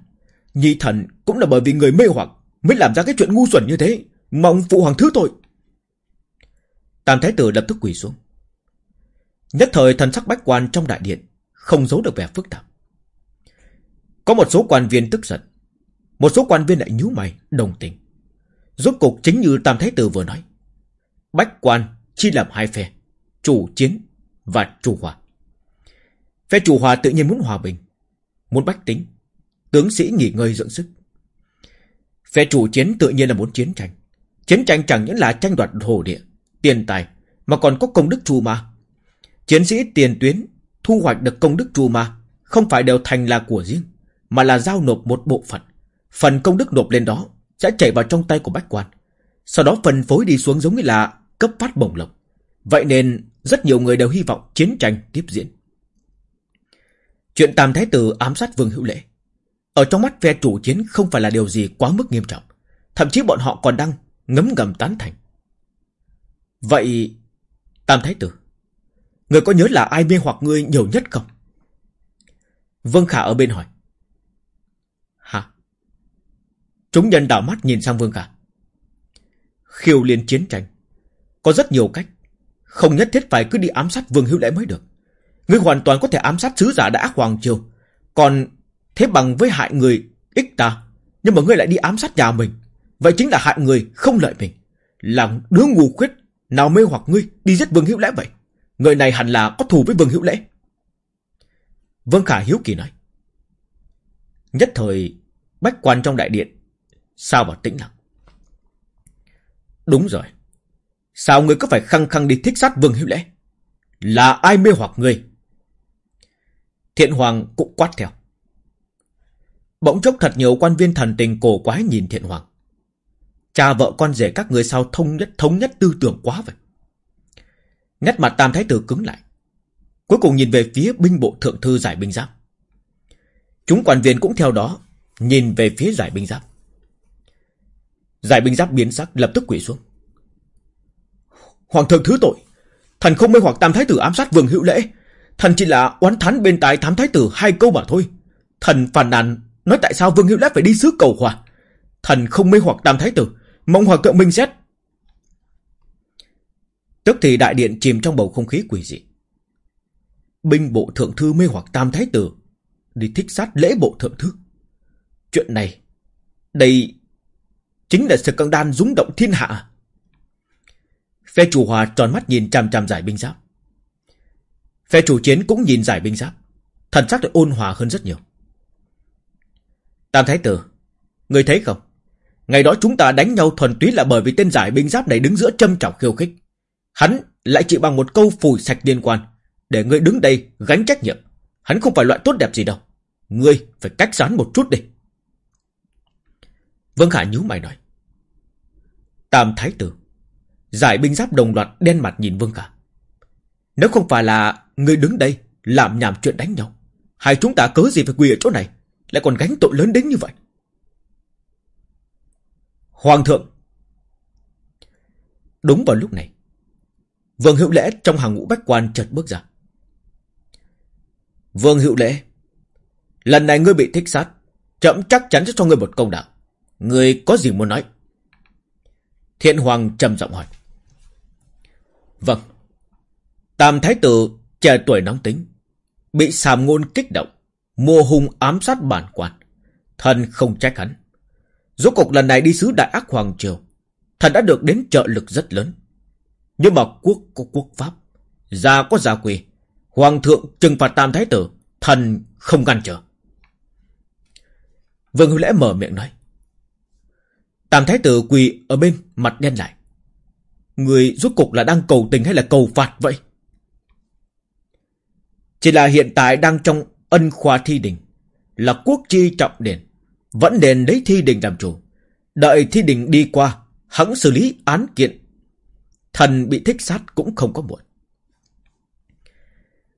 Nhị thần cũng là bởi vì người mê hoặc Mới làm ra cái chuyện ngu xuẩn như thế. Mong phụ hoàng thứ tội. Tam Thái Tử lập tức quỳ xuống. Nhất thời thần sắc bách quan trong đại điện Không giấu được vẻ phức tạp. Có một số quan viên tức giận, Một số quan viên lại nhíu mày, Đồng tình. Rốt cục chính như Tam Thái Tử vừa nói, Bách quan chi làm hai phe, Chủ chiến và chủ hòa. Phe chủ hòa tự nhiên muốn hòa bình, Muốn bách tính, Tướng sĩ nghỉ ngơi dưỡng sức. Phe chủ chiến tự nhiên là muốn chiến tranh Chiến tranh chẳng những là tranh đoạt thổ địa Tiền tài, Mà còn có công đức trù ma. Chiến sĩ tiền tuyến Thu hoạch được công đức trù ma Không phải đều thành là của riêng, Mà là giao nộp một bộ phận. Phần công đức nộp lên đó Sẽ chảy vào trong tay của bách quan, Sau đó phân phối đi xuống giống như là cấp phát bổng lộc. Vậy nên rất nhiều người đều hy vọng chiến tranh tiếp diễn. Chuyện Tam Thái Tử ám sát Vương Hữu Lễ. Ở trong mắt phe chủ chiến không phải là điều gì quá mức nghiêm trọng, Thậm chí bọn họ còn đang ngấm ngầm tán thành. Vậy, Tam Thái Tử, Người có nhớ là ai mê hoặc ngươi nhiều nhất không? Vương Khả ở bên hỏi. Hả? Chúng nhân đảo mắt nhìn sang Vương Khả. Khiêu liên chiến tranh, Có rất nhiều cách. Không nhất thiết phải cứ đi ám sát Vương Hữu Lễ mới được. Ngươi hoàn toàn có thể ám sát sứ giả đã ác hoàng triều. Còn thế bằng với hại người ích ta, Nhưng mà ngươi lại đi ám sát nhà mình. Vậy chính là hại người không lợi mình. Là đứa ngu khuyết nào mê hoặc ngươi, đi giết Vương Hữu Lễ vậy? Người này hẳn là có thù với Vương Hữu Lễ. Vương Khả hiếu kỳ nói. Nhất thời, Bách quan trong đại điện, Sao vào tĩnh lặng? Đúng rồi. Sao ngươi có phải khăng khăng đi thích sát Vương Hữu Lễ? Là ai mê hoặc ngươi? Thiện Hoàng cũng quát theo. Bỗng chốc thật nhiều quan viên thần tình cổ quái nhìn Thiện Hoàng. Cha vợ con rể các người sao thông nhất, thống nhất tư tưởng quá vậy? Nét mặt Tam Thái Tử cứng lại. Cuối cùng nhìn về phía binh bộ thượng thư giải binh giáp. Chúng quan viên cũng theo đó Nhìn về phía giải binh giáp. Giải binh giáp biến sắc, lập tức quỷ xuống. Hoàng thượng thứ tội, Thần không mê hoặc tam thái tử ám sát vương hữu lễ. Thần chỉ là oán thán bên tai thám thái tử hai câu mà thôi. Thần phàn nàn, Nói tại sao vương hữu lễ phải đi xứ cầu hòa? Thần không mê hoặc tam thái tử Mong hoặc thượng minh xét. Tức thì đại điện chìm trong bầu không khí quỷ dị. Binh bộ thượng thư mê hoặc tam thái tử Đi thích sát lễ bộ thượng thư. Chuyện này, Đây Chính là sự căng đan rúng động thiên hạ. Phe chủ hòa tròn mắt nhìn chằm chằm giải binh giáp. Phe chủ chiến cũng nhìn giải binh giáp. Thần sắc được ôn hòa hơn rất nhiều. Tam Thái Tử, Người thấy không? Ngày đó chúng ta đánh nhau thuần túy là bởi vì tên giải binh giáp này đứng giữa châm trọng khiêu khích. Hắn lại chỉ bằng một câu phủi sạch liên quan. Để ngươi đứng đây gánh trách nhiệm. Hắn không phải loại tốt đẹp gì đâu. Ngươi phải cách rán một chút đi. Vương Khả nhíu mày nói. Tam Thái Tử Giải binh giáp đồng loạt đen mặt nhìn Vương Khả. Nếu không phải là ngươi đứng đây làm nhảm chuyện đánh nhau, hai chúng ta cớ gì phải quỳ ở chỗ này, lại còn gánh tội lớn đến như vậy. Hoàng thượng. Đúng vào lúc này, Vương Hữu Lễ trong hàng ngũ bách quan chợt bước ra. Vương Hữu Lễ, Lần này ngươi bị thích sát, Chậm chắc chắn sẽ cho ngươi một công đạo. Ngươi có gì muốn nói? Thiện Hoàng trầm giọng hỏi. Vâng. Tam Thái Tử trẻ tuổi nóng tính, Bị sàm ngôn kích động, Mùa hung ám sát bản quan Thần không trách hắn. Rốt cuộc lần này đi sứ Đại Ác Hoàng Triều Thần đã được đến trợ lực rất lớn. Nhưng mà quốc có quốc pháp Gia có gia quy Hoàng thượng trừng phạt tam thái tử, Thần không ngăn trở. Vương Hữu Lễ mở miệng nói, Tam thái tử quỳ ở bên mặt đen lại. Người rốt cục là đang cầu tình hay là cầu phạt vậy? Chỉ là hiện tại đang trong ân khoa thi đình, Là quốc chi trọng điển. Vẫn nên lấy thi đình làm chủ. Đợi thi đình đi qua hắn xử lý án kiện. Thần bị thích sát cũng không có muộn.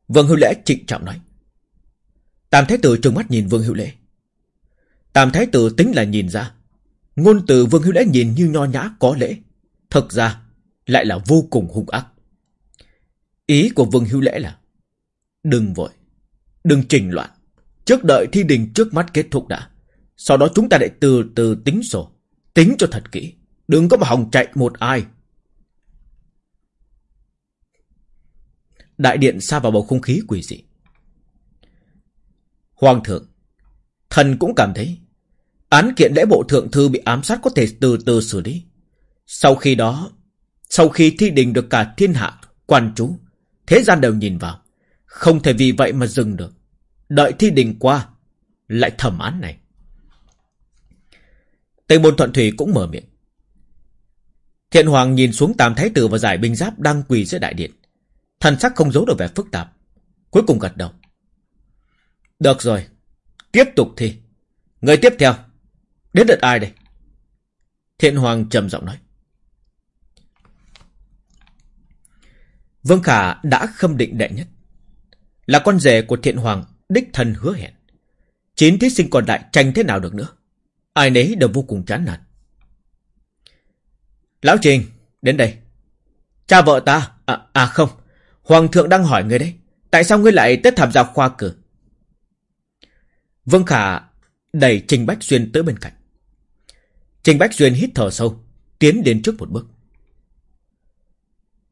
Vương Hữu Lễ trịnh trọng nói. Tam Thái Tử trừng mắt nhìn Vương Hữu Lễ. Tam Thái Tử tính là nhìn ra. Ngôn từ Vương Hữu Lễ nhìn như nho nhã, có lễ. Thực ra, lại là vô cùng hung ác. Ý của Vương Hữu Lễ là, Đừng vội, Đừng trình loạn. Trước đợi thi đình trước mắt kết thúc đã sau đó chúng ta lại từ từ tính sổ. Tính cho thật kỹ. Đừng có mà hòng chạy một ai. Đại điện xa vào bầu không khí quỷ dị. Hoàng thượng, Thần cũng cảm thấy Án kiện lễ bộ thượng thư bị ám sát có thể từ từ xử lý. Sau khi đó, Sau khi thi đình được cả thiên hạ, Quan chú, Thế gian đều nhìn vào. Không thể vì vậy mà dừng được. Đợi thi đình qua, Lại thẩm án này. Tây môn thuận thủy cũng mở miệng Thiện Hoàng nhìn xuống Tam Thái Tử và giải binh giáp đang quỳ giữa đại điện. Thần sắc không giấu được vẻ phức tạp. Cuối cùng gật đầu. Được rồi. Tiếp tục thì. Người tiếp theo. Đến lượt ai đây? Thiện Hoàng trầm giọng nói. Vương Khả đã khâm định đệ nhất. Là con rể của Thiện Hoàng, đích thân hứa hẹn. Chín thí sinh còn lại tranh thế nào được nữa. Ai nấy đều vô cùng chán nản. Lão Trình, đến đây. Cha vợ ta, à, à không, Hoàng thượng đang hỏi ngươi đấy. Tại sao ngươi lại tới tham gia khoa cử? Vương Khả đẩy Trình Bách duyên tới bên cạnh. Trình Bách duyên hít thở sâu, tiến đến trước một bước.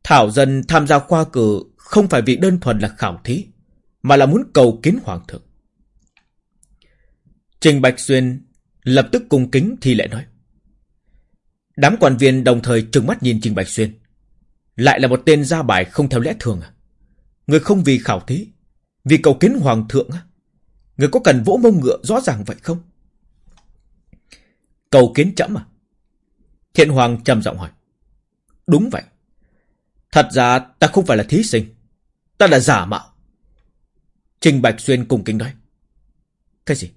Thảo dân tham gia khoa cử không phải vì đơn thuần là khảo thí, mà là muốn cầu kiến Hoàng thượng. Trình Bạch duyên lập tức cung kính thì lại nói. Đám quan viên đồng thời trừng mắt nhìn Trình Bạch Xuyên. Lại là một tên ra bài không theo lẽ thường à? Người không vì khảo thí, vì cầu kiến hoàng thượng à? Người có cần vỗ mông ngựa rõ ràng vậy không? Cầu kiến chậm à? Thiện Hoàng trầm giọng hỏi. Đúng vậy. Thật ra ta không phải là thí sinh. Ta là giả mạo. Trình Bạch Xuyên cùng kính nói. Cái gì?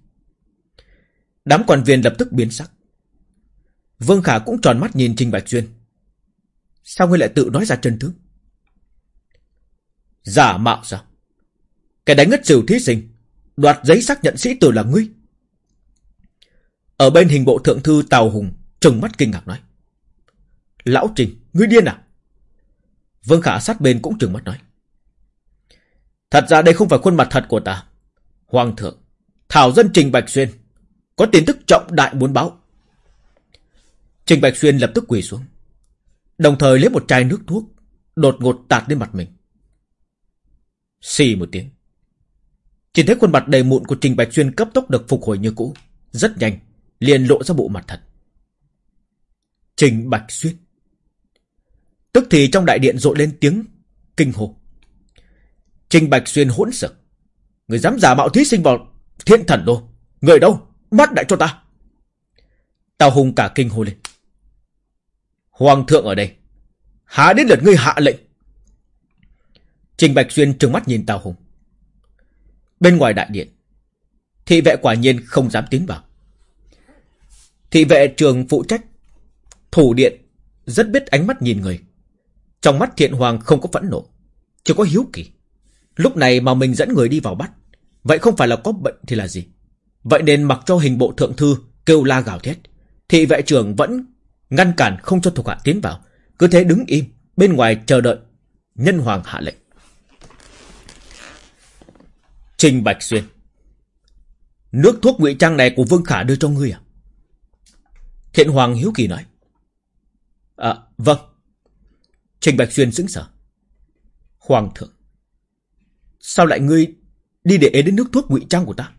Đám quan viên lập tức biến sắc. Vương Khả cũng tròn mắt nhìn Trình Bạch Xuyên. Sao ngươi lại tự nói ra chân tướng? Giả mạo sao? Cái đánh ngất xỉu thí sinh, đoạt giấy xác nhận sĩ tử là ngươi. Ở bên hình bộ thượng thư Tào Hùng, trừng mắt kinh ngạc nói. Lão Trình, ngươi điên à? Vương Khả sát bên cũng trừng mắt nói. Thật ra đây không phải khuôn mặt thật của ta. Hoàng thượng, Thảo dân Trình Bạch Xuyên, có tin tức trọng đại muốn báo. Trình Bạch Xuyên lập tức quỳ xuống. Đồng thời lấy một chai nước thuốc, đột ngột tạt lên mặt mình. Xì một tiếng. Chỉ thấy khuôn mặt đầy mụn của Trình Bạch Xuyên cấp tốc được phục hồi như cũ. Rất nhanh, liền lộ ra bộ mặt thật. Trình Bạch Xuyên. Tức thì trong đại điện rộ lên tiếng kinh hồ. Trình Bạch Xuyên hỗn sợ. Người dám giả mạo thí sinh vào thiên thần đô. Người đâu? Bắt đại cho ta. Tào Hùng cả kinh hô lên. Hoàng thượng ở đây. Há đến lượt ngươi hạ lệnh. Trình Bạch Xuyên trừng mắt nhìn Tào Hùng. Bên ngoài đại điện. Thị vệ quả nhiên không dám tiến vào. Thị vệ trường phụ trách. Thủ điện. Rất biết ánh mắt nhìn người. Trong mắt thiện hoàng không có phẫn nộ. Chỉ có hiếu kỳ Lúc này mà mình dẫn người đi vào bắt, Vậy không phải là có bệnh thì là gì Vậy nên mặc cho hình bộ thượng thư Kêu la gào thét. Thị vệ trưởng vẫn ngăn cản không cho thuộc hạ tiến vào. Cứ thế đứng im, Bên ngoài chờ đợi Nhân hoàng hạ lệnh. Trình Bạch Xuyên. Nước thuốc ngụy trang này của Vương Khả đưa cho ngươi à? Thiện Hoàng Hiếu Kỳ nói. À vâng. Trình Bạch Xuyên sững sở Hoàng thượng, Sao lại ngươi đi để ý đến nước thuốc ngụy trang của ta?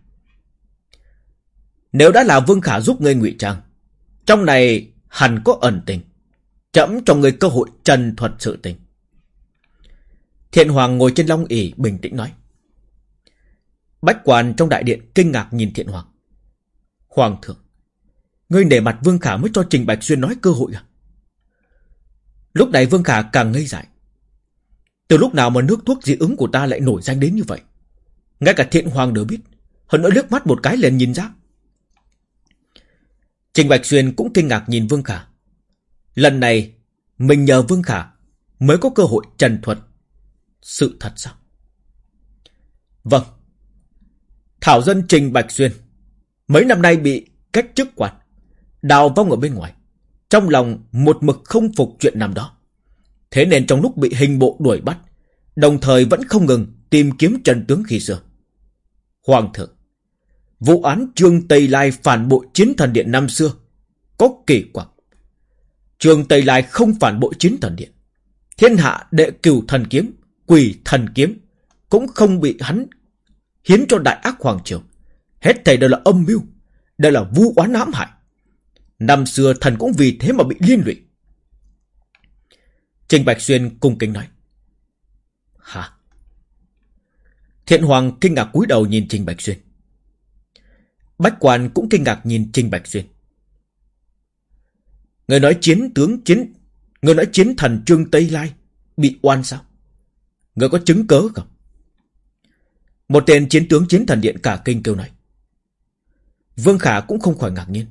Nếu đã là Vương Khả giúp ngươi ngụy trang, Trong này hẳn có ẩn tình Chậm cho người cơ hội trần thuật sự tình Thiện Hoàng ngồi trên long ỷ bình tĩnh nói Bách quan trong đại điện kinh ngạc nhìn Thiện Hoàng Hoàng thượng, Ngươi nể mặt Vương Khả mới cho Trình Bạch Xuyên nói cơ hội à Lúc này Vương Khả càng ngây dại từ lúc nào mà nước thuốc dị ứng của ta lại nổi danh đến như vậy? Ngay cả thiện hoàng đều biết. Hơn nữa liếc mắt một cái liền nhìn ra. Trình Bạch Xuyên cũng kinh ngạc nhìn Vương Khả. Lần này, mình nhờ Vương Khả mới có cơ hội trần thuật. Sự thật sao? Vâng. Thảo dân Trình Bạch Xuyên mấy năm nay bị cách chức quản, đào vong ở bên ngoài. Trong lòng một mực không phục chuyện năm đó. Thế nên trong lúc bị hình bộ đuổi bắt, đồng thời vẫn không ngừng tìm kiếm trần tướng khi xưa. Hoàng thượng, vụ án Trương Tây Lai phản bội chiến thần điện năm xưa, có kỳ quặc. Trương Tây Lai không phản bội chiến thần điện. Thiên hạ đệ cửu thần kiếm, quỷ thần kiếm, cũng không bị hắn hiến cho đại ác hoàng triều. Hết thầy đều là âm mưu, đều là vu oán hãm hại. Năm xưa thần cũng vì thế mà bị liên lụy. Trình Bạch Xuyên cung kính nói. Hả? Thiện Hoàng kinh ngạc cúi đầu nhìn Trình Bạch Xuyên. Bách quan cũng kinh ngạc nhìn Trình Bạch Xuyên. Người nói chiến tướng, chiến... Người nói chiến thần Trương Tây Lai bị oan sao? Người có chứng cớ không? Một tên chiến tướng, chiến thần điện cả kinh kêu này. Vương Khả cũng không khỏi ngạc nhiên.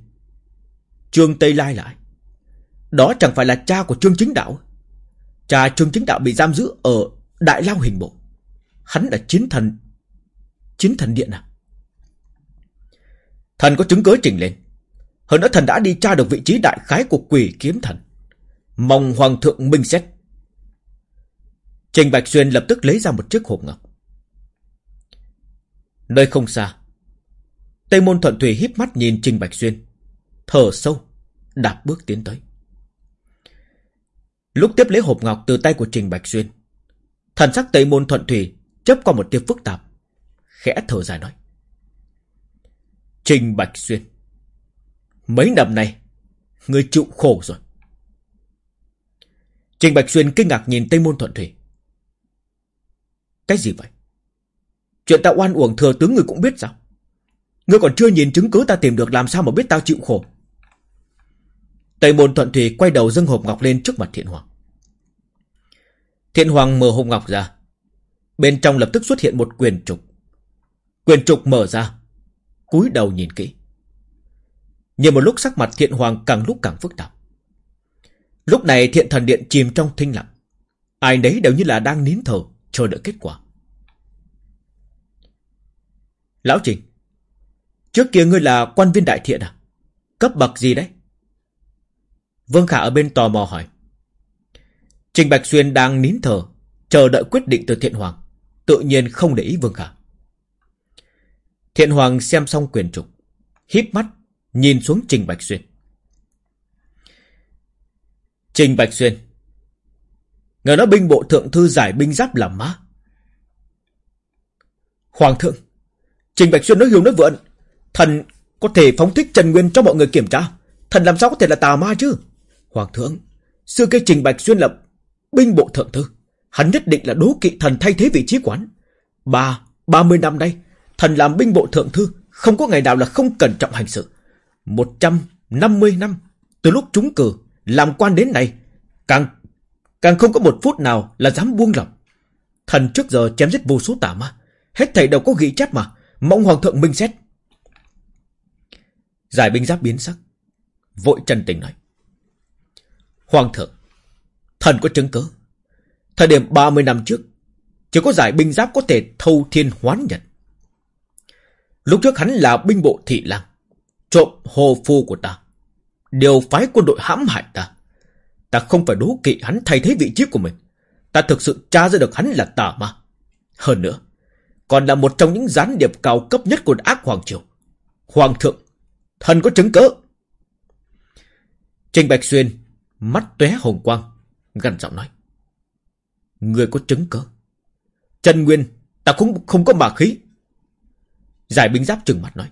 Trương Tây Lai lại. Đó chẳng phải là cha của Trương Chính Đạo. À? Cha Trương Chính Đạo bị giam giữ ở Đại Lao Hình Bộ. Hắn là chiến thần. Chiến thần điện à? Thần có chứng cớ trình lên. Hơn nữa thần đã đi tra được vị trí đại khái của quỷ kiếm thần. Mong Hoàng thượng minh xét. Trình Bạch Xuyên lập tức lấy ra một chiếc hộp ngọc. Nơi không xa. Tây môn thuận thủy híp mắt nhìn Trình Bạch Xuyên. Thở sâu, đạp bước tiến tới. Lúc tiếp lấy hộp ngọc từ tay của Trình Bạch Xuyên, thần sắc Tây Môn Thuận Thủy chấp qua một tia phức tạp, khẽ thở dài nói. Trình Bạch Xuyên, mấy năm nay, người chịu khổ rồi. Trình Bạch Xuyên kinh ngạc nhìn Tây Môn Thuận Thủy. Cái gì vậy? Chuyện ta oan uổng thừa tướng người cũng biết sao? Ngươi còn chưa nhìn chứng cứ ta tìm được làm sao mà biết tao chịu khổ? Tây môn thuận thủy quay đầu dâng hộp ngọc lên trước mặt thiện hoàng. Thiện hoàng mở hộp ngọc ra. Bên trong lập tức xuất hiện một quyền trục. Quyền trục mở ra cúi đầu nhìn kỹ. Nhưng một lúc sắc mặt thiện hoàng càng lúc càng phức tạp. Lúc này thiện thần điện chìm trong thinh lặng. Ai nấy đều như là đang nín thở, chờ đợi kết quả. Lão Trình, trước kia ngươi là quan viên đại thiện à? Cấp bậc gì đấy? Vương Khả ở bên tò mò hỏi. Trình Bạch Xuyên đang nín thở, chờ đợi quyết định từ Thiện Hoàng. Tự nhiên không để ý Vương Khả. Thiện Hoàng xem xong quyền trục, híp mắt, nhìn xuống Trình Bạch Xuyên. Trình Bạch Xuyên. Người nói binh bộ thượng thư giải binh giáp làm má. Hoàng thượng. Trình Bạch Xuyên nói hiểu nói vượn. Thần có thể phóng thích Trần Nguyên cho mọi người kiểm tra. Thần làm sao có thể là tà ma chứ? Hoàng thượng, xưa kia Trình Bạch Xuyên lập binh bộ thượng thư. Hắn nhất định là đố kỵ thần thay thế vị trí quán. Ba, ba mươi năm nay, thần làm binh bộ thượng thư, không có ngày nào là không cẩn trọng hành sự. Một trăm năm mươi năm, từ lúc trúng cử, làm quan đến nay, càng càng không có một phút nào là dám buông lỏng. Thần trước giờ chém giết vô số tà ma, hết thảy đều có ghi chép mà, mong hoàng thượng minh xét. Giải binh giáp biến sắc, vội trần tình nói. Hoàng thượng, thần có chứng cứ. Thời điểm 30 năm trước, Chỉ có giải binh giáp có thể thâu thiên hoán nhật. Lúc trước hắn là binh bộ thị lang, trộm hồ phu của ta, điều phái quân đội hãm hại ta. Ta không phải đố kỵ hắn thay thế vị trí của mình. Ta thực sự tra ra được hắn là tà ma. Hơn nữa, còn là một trong những gián điệp cao cấp nhất của ác hoàng triều. Hoàng thượng, thần có chứng cớ. Trình Bạch Xuyên, mắt tóe hồng quang, gần giọng nói. Người có chứng cớ. Trần Nguyên, ta cũng không có mà khí. Giải binh giáp trừng mặt nói.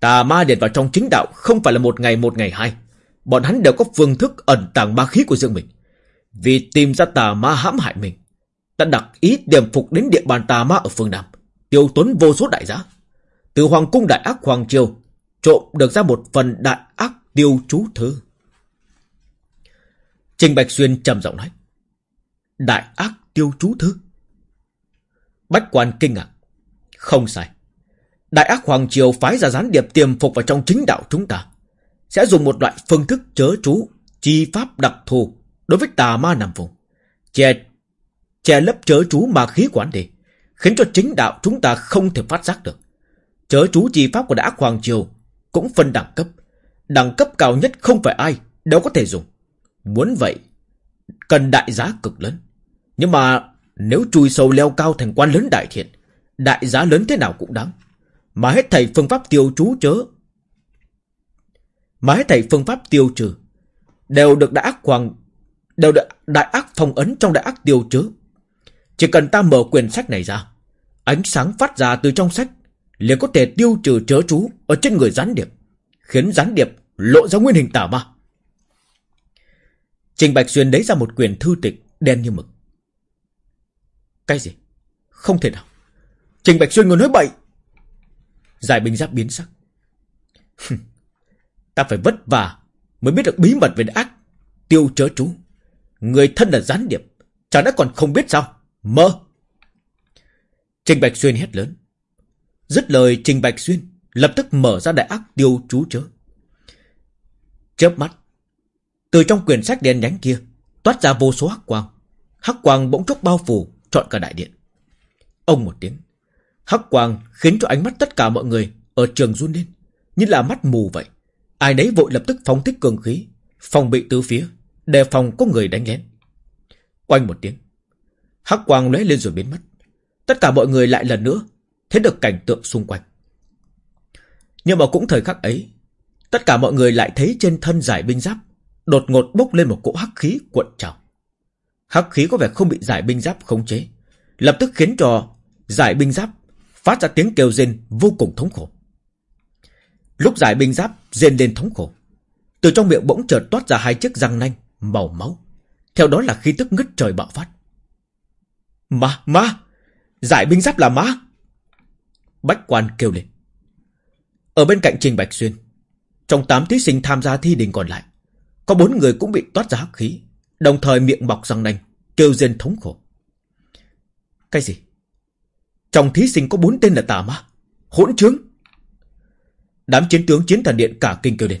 Tà ma điện vào trong chính đạo không phải là một ngày một ngày hai. Bọn hắn đều có phương thức ẩn tàng ma khí của riêng mình. Vì tìm ra tà ma hãm hại mình. Ta đặt ý điểm phục đến địa bàn tà ma ở phương Nam. Tiêu tốn vô số đại giá. Từ Hoàng cung Đại ác Hoàng Triều, trộm được ra một phần đại ác tiêu chú thư. Trình Bạch Xuyên trầm giọng nói. Đại ác tiêu chú thư. Bách quan kinh ngạc. Không sai. Đại ác Hoàng Triều phái ra gián điệp tiềm phục vào trong chính đạo chúng ta. Sẽ dùng một loại phương thức chớ chú, chi pháp đặc thù đối với tà ma nằm vùng. Che, che lấp chớ chú ma khí quản đi, khiến cho chính đạo chúng ta không thể phát giác được. Chớ chú chi pháp của Đại ác Hoàng Triều cũng phân đẳng cấp. Đẳng cấp cao nhất không phải ai đâu có thể dùng. Muốn vậy, cần đại giá cực lớn. Nhưng mà nếu chui sâu leo cao thành quan lớn đại thiện, đại giá lớn thế nào cũng đáng. Mà hết thầy phương pháp tiêu chú chớ. Mà hết thầy phương pháp tiêu trừ. Đều được đại ác hoàng đều được đại ác phong ấn trong đại ác tiêu chớ. Chỉ cần ta mở quyển sách này ra, ánh sáng phát ra từ trong sách liền có thể tiêu trừ chớ chú ở trên người gián điệp, khiến gián điệp lộ ra nguyên hình tả ma. Trình Bạch Xuyên lấy ra một quyển thư tịch đen như mực. Cái gì? Không thể nào. Trình Bạch Xuyên người nói bậy. Giải bình giáp biến sắc. Ta phải vất vả mới biết được bí mật về ác tiêu chớ chú. Người thân là gián điệp, chẳng đã còn không biết sao? Mơ! Trình Bạch Xuyên hét lớn. Dứt lời Trình Bạch Xuyên, lập tức mở ra đại ác tiêu chú chớ. Chớp mắt, từ trong quyển sách đen nhánh kia, toát ra vô số hắc quang. Hắc quang bỗng chốc bao phủ, trọn cả đại điện. Ông một tiếng, hắc quang khiến cho ánh mắt tất cả mọi người ở trường run lên, như là mắt mù vậy. Ai nấy vội lập tức phóng thích cường khí, phòng bị tứ phía, đề phòng có người đánh lén. Quanh một tiếng, hắc quang lóe lên rồi biến mất. Tất cả mọi người lại lần nữa thấy được cảnh tượng xung quanh. Nhưng mà cũng thời khắc ấy, tất cả mọi người lại thấy trên thân giải binh giáp đột ngột bốc lên một cỗ hắc khí cuộn trào. Hắc khí có vẻ không bị giải binh giáp khống chế, lập tức khiến cho giải binh giáp phát ra tiếng kêu rên vô cùng thống khổ. Lúc giải binh giáp rên lên thống khổ, từ trong miệng bỗng chợt toát ra hai chiếc răng nanh màu máu, theo đó là khí tức ngất trời bạo phát. Ma, ma, giải binh giáp là ma. Bách quan kêu lên. Ở bên cạnh Trình Bạch Xuyên, trong tám thí sinh tham gia thi đình còn lại, có bốn người cũng bị toát ra hắc khí, đồng thời miệng bọc răng nanh, kêu rên thống khổ. Cái gì? Trong thí sinh có bốn tên là tà ma, hỗn trướng. Đám chiến tướng chiến thần điện cả kinh kêu lên.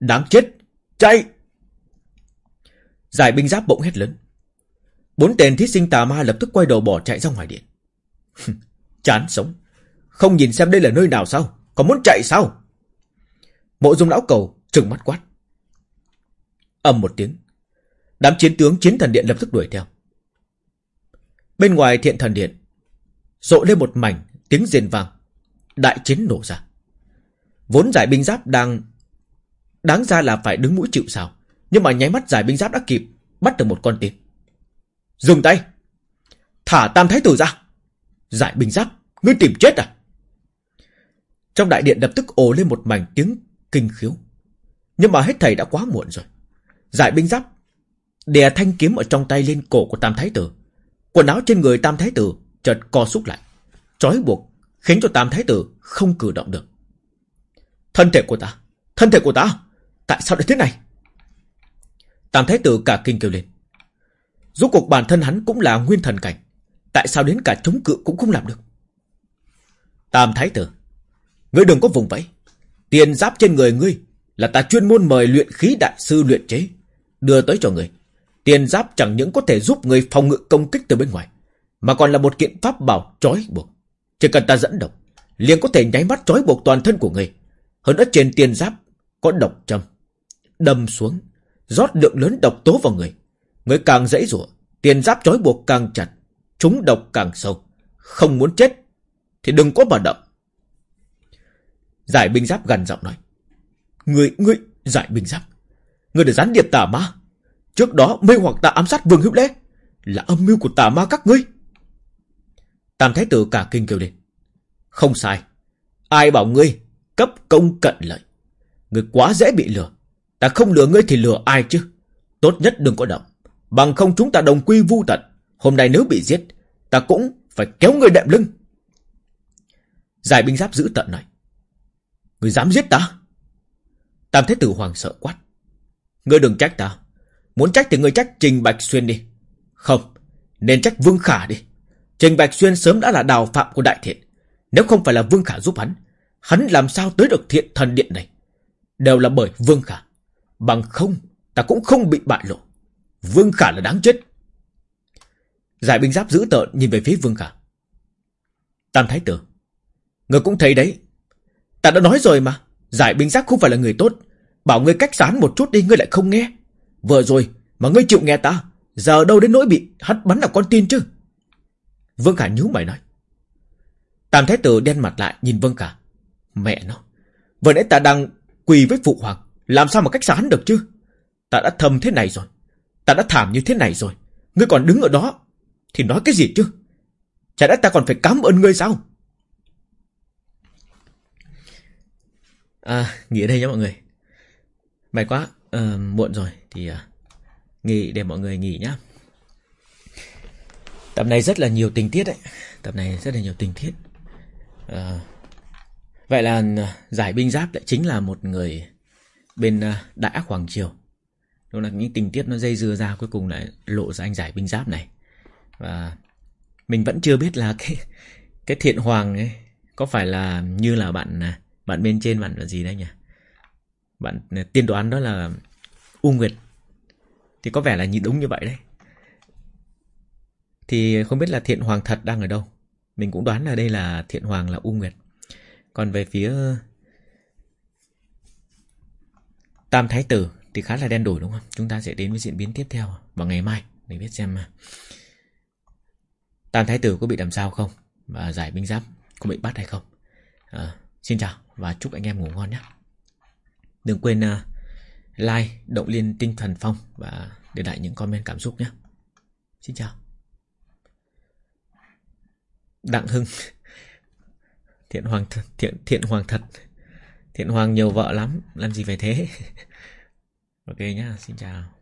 Đáng chết, chạy! Giải binh giáp bỗng hét lớn. Bốn tên thí sinh tà ma lập tức quay đầu bỏ chạy ra ngoài điện. Chán sống. Không nhìn xem đây là nơi nào sao? Còn muốn chạy sao? Mộ dung lão cầu trừng mắt quát. ầm một tiếng. Đám chiến tướng chiến thần điện lập tức đuổi theo. Bên ngoài thiện thần điện, rộ lên một mảnh tiếng rền vang. Đại chiến nổ ra. Vốn giải binh giáp đang... Đáng ra là phải đứng mũi chịu sào Nhưng mà nháy mắt giải binh giáp đã kịp bắt được một con tin. Dừng tay! Thả tam thái tử ra! Giải binh giáp, ngươi tìm chết à? Trong đại điện lập tức ồ lên một mảnh tiếng kinh khiếu. Nhưng mà hết thầy đã quá muộn rồi. Giải binh giáp đè thanh kiếm ở trong tay lên cổ của tam thái tử. Quần áo trên người tam thái tử chợt co súc lại. Trói buộc khiến cho tam thái tử không cử động được. Thân thể của ta! Thân thể của ta! Tại sao lại thế này? Tam thái tử cả kinh kêu lên. Rốt cuộc bản thân hắn cũng là nguyên thần cảnh. Tại sao đến cả chống cự cũng không làm được? Tam thái tử, ngươi đừng có vùng vẫy. Tiền giáp trên người ngươi là ta chuyên môn mời luyện khí đại sư luyện chế, đưa tới cho ngươi. Tiền giáp chẳng những có thể giúp ngươi phòng ngự công kích từ bên ngoài, mà còn là một kiện pháp bảo trói buộc. Chỉ cần ta dẫn độc liền có thể nháy mắt trói buộc toàn thân của người. Hơn nữa trên tiền giáp Có độc châm Đâm xuống rót lượng lớn độc tố vào người. Người càng dãy rủa Tiền giáp trói buộc càng chặt Chúng độc càng sâu. Không muốn chết Thì đừng có mà động. Giải binh giáp gần giọng nói. Người, người, giải binh giáp. Người đã gián điệp tà ma. Trước đó mê hoặc ta ám sát vương hữu lễ. Là âm mưu của tà ma các ngươi. Tam thái tử cả kinh kêu lên. Không sai. Ai bảo ngươi cấp công cận lợi? Ngươi quá dễ bị lừa. Ta không lừa ngươi thì lừa ai chứ? Tốt nhất đừng có động. Bằng không chúng ta đồng quy vu tận. Hôm nay nếu bị giết, Ta cũng phải kéo ngươi đệm lưng. Giải binh giáp giữ tận này. Ngươi dám giết ta? Tam Thế Tử Hoàng sợ quát. Ngươi đừng trách ta. Muốn trách thì ngươi trách Trình Bạch Xuyên đi. Không, Nên trách Vương Khả đi. Trình Bạch Xuyên sớm đã là đào phạm của đại thiện. Nếu không phải là Vương Khả giúp hắn Hắn làm sao tới được thiện thần điện này? Đều là bởi Vương Khả. Bằng không, Ta cũng không bị bại lộ. Vương Khả là đáng chết. Giải binh giáp giữ tợn nhìn về phía Vương Khả. Tam Thái Tử, Người cũng thấy đấy. Ta đã nói rồi mà, Giải binh giáp không phải là người tốt. Bảo ngươi cách sán một chút đi, ngươi lại không nghe. Vừa rồi mà ngươi chịu nghe ta, Giờ đâu đến nỗi bị hất bắn là con tin chứ? Vương Khả nhíu mày nói. Tam Thái Tử đen mặt lại nhìn Vương Khả. Mẹ nó Vừa nãy ta đang quỳ với Phụ Hoàng Làm sao mà cách xa hắn được chứ? Ta đã thầm thế này rồi Ta đã thảm như thế này rồi Ngươi còn đứng ở đó Thì nói cái gì chứ? Chả đã ta còn phải cảm ơn ngươi sao? À nghỉ ở đây nhé mọi người. Mày quá à, Muộn rồi Thì à, nghỉ để mọi người nghỉ nhá. Tập này rất là nhiều tình tiết đấy Tập này rất là nhiều tình tiết à, Vậy là ờ, giải binh giáp lại chính là một người bên ờ, Đại Ác Hoàng Triều. Đó là những tình tiết nó dây dưa ra cuối cùng lại lộ ra anh giải binh giáp này. Và mình vẫn chưa biết là cái cái thiện hoàng ấy có phải là như là bạn bạn bên trên bạn là gì đấy nhỉ? Bạn tiên đoán đó là U Nguyệt. Thì có vẻ là như đúng như vậy đấy. Thì không biết là thiện hoàng thật đang ở đâu. Mình cũng đoán là đây là thiện hoàng là U Nguyệt. Còn về phía Tam Thái Tử thì khá là đen đổi đúng không? Chúng ta sẽ đến với diễn biến tiếp theo vào ngày mai để biết xem à, Tam Thái Tử có bị làm sao không? Và giải binh giáp có bị bắt hay không? À, xin chào và chúc anh em ngủ ngon nhé. Đừng quên uh, like, động liên tinh thần phong và để lại những comment cảm xúc nhé. Xin chào. Đặng Hưng Thiện hoàng th thiện thiện hoàng thật. Thiện hoàng nhiều vợ lắm, làm gì phải thế. ok nhá, xin chào.